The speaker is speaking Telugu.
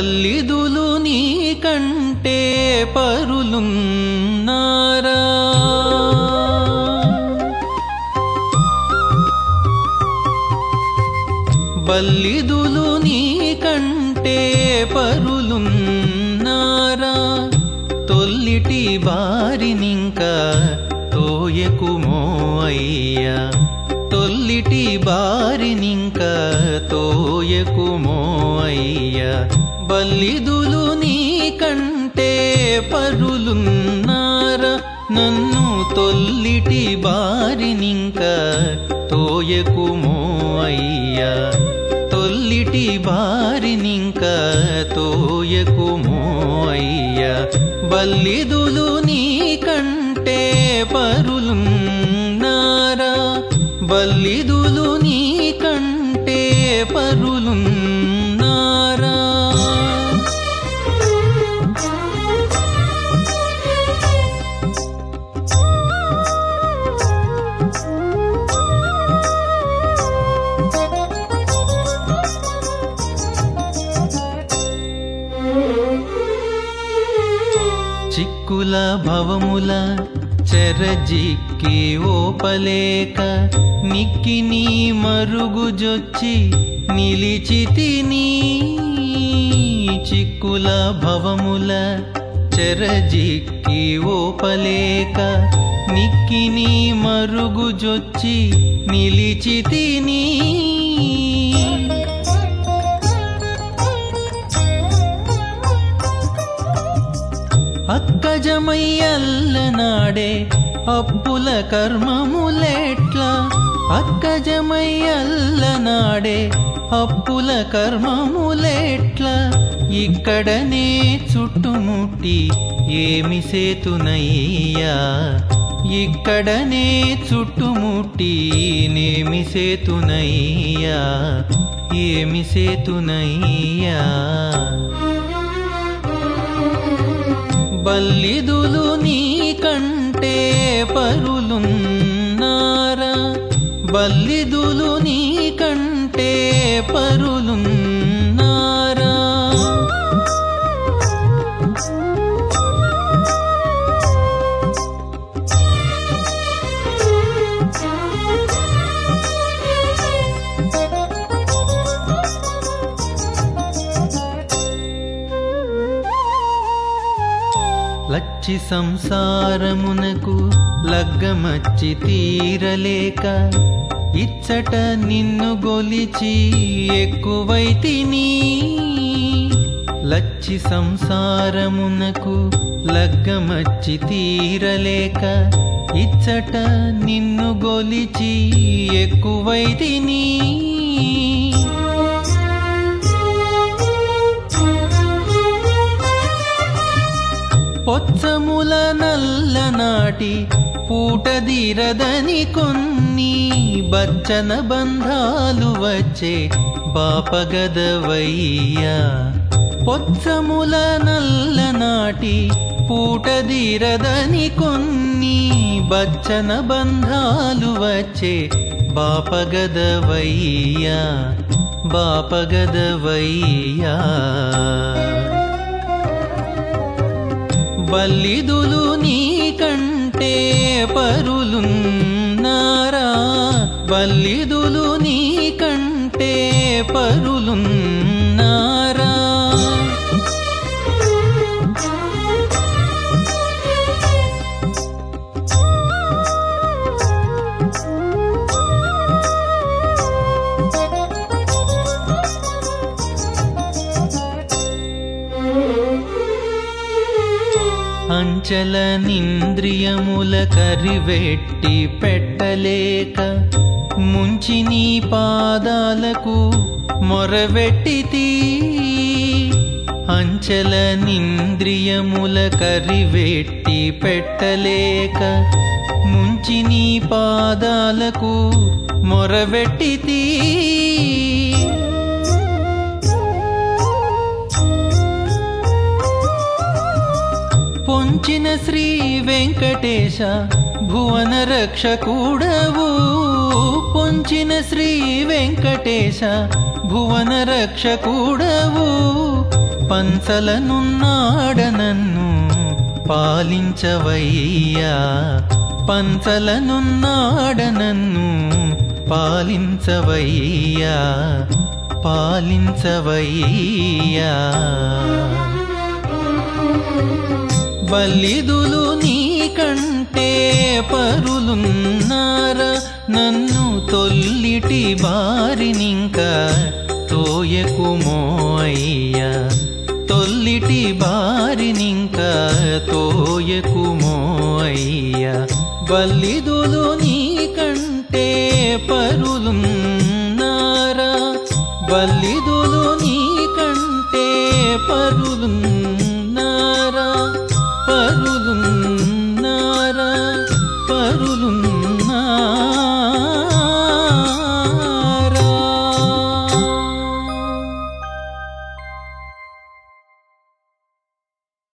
తల్లిదులు నీ కంటే పరులున్నారా? బల్లిదులు నీ కంటే పరులున్నారా? తొల్లిటి బారినింక తోయకుమో అయ్యా. తొల్లిటి బారినింక తోయకుమో అయ్యా. బల్లిదులు నీ కంటే పరులున్నారా. నన్ను తొల్లిటి బారినింక తోయకుమో అయ్యా. తొల్లిటి బారినింక తోయకుమో అయ్యా. బల్లిదులు నీ బల్లిదులు నీ కంటే పరులున్నారా చిక్కుల భవముల చెరజిక్కి ఓపలేక నిక్కి నీ మరుగుజొచ్చి నిలిచి తిని చిక్కుల భవముల చెరజిక్కి ఓపలేక నిక్కి నీ మరుగుజొచ్చి నిలిచి తిని అక్కజమయ్యల్లనాడే అప్పుల కర్మములెట్ల? అక్కజమయ్యల్లనాడే అప్పుల కర్మములెట్లా? ఇక్కడనే చుట్టుముట్టి ఏమి సేతునయ్యా? ఇక్కడనే చుట్టుముట్టి నేమి సేతునయ్యా? ఏమి సేతునయ్యా? బల్లిదులు నీ కంటే పరులున్నారా? బల్లిదులు నీ కంటే లచ్చి సంసారమునకు లగ్గమచ్చి తీరలేక ఇచ్చట నిన్ను గొలిచి ఎక్కువైతిని లచ్చి సంసారమునకు లగ్గమచ్చి తీరలేక ఇచ్చట నిన్ను గొలిచి ఎక్కువైతిని పొచ్చముల నల్లనాటి పూటదీరదని కొన్ని బచ్చన బంధాలు వచ్చే బాపగదవయ్యా. పొచ్చముల నల్లనాటి పూటదీరదని కొన్ని బచ్చన బంధాలు వచ్చే బాపగదవయ్యా. బాపగదవయ్యా. బల్లిదులు నీ కంటే పరులున్నారా? బల్లిదులు నీ కంటే పరులున్నారా? అంచల నింద్రియముల కరివెట్టి పెట్టలేక ముంచి నీ పాదాలకు మొరవెట్టితి. అంచల నింద్రియముల కరివెట్టి పెట్టలేక ముంచి నీ పాదాలకు మొరవెట్టితి. పొంచిన శ్రీ వెంకటేశ భువన రక్షకూడవు. పొంచిన శ్రీ వెంకటేశ భువన రక్షకూడవు. పంచలనున్నాడ నన్ను పాలించవయ్యా. పంచలనున్నాడనన్ను పాలించవయ్యా. పాలించవయ్యా. బల్లిదులు నీకంటే పరులున్నారా? నన్ను తొల్లిటి బారినింక తోయకుమో అయ్యా తొల్లిటి బారినింక తోయకుమో అయ్యా బల్లిదులు నీ